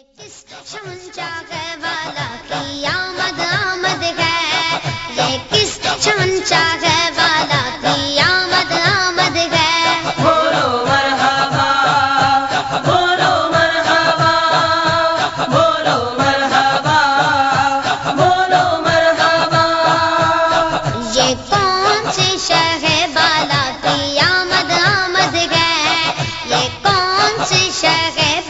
کس والا کی آمد آمد ہے والا کی آمد بولو مرحبا بولو مرحبا بولو مرحبا یہ کون سے شہر بالا کی آمد آمد ہے؟ یہ کون سے شہر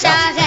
چاہے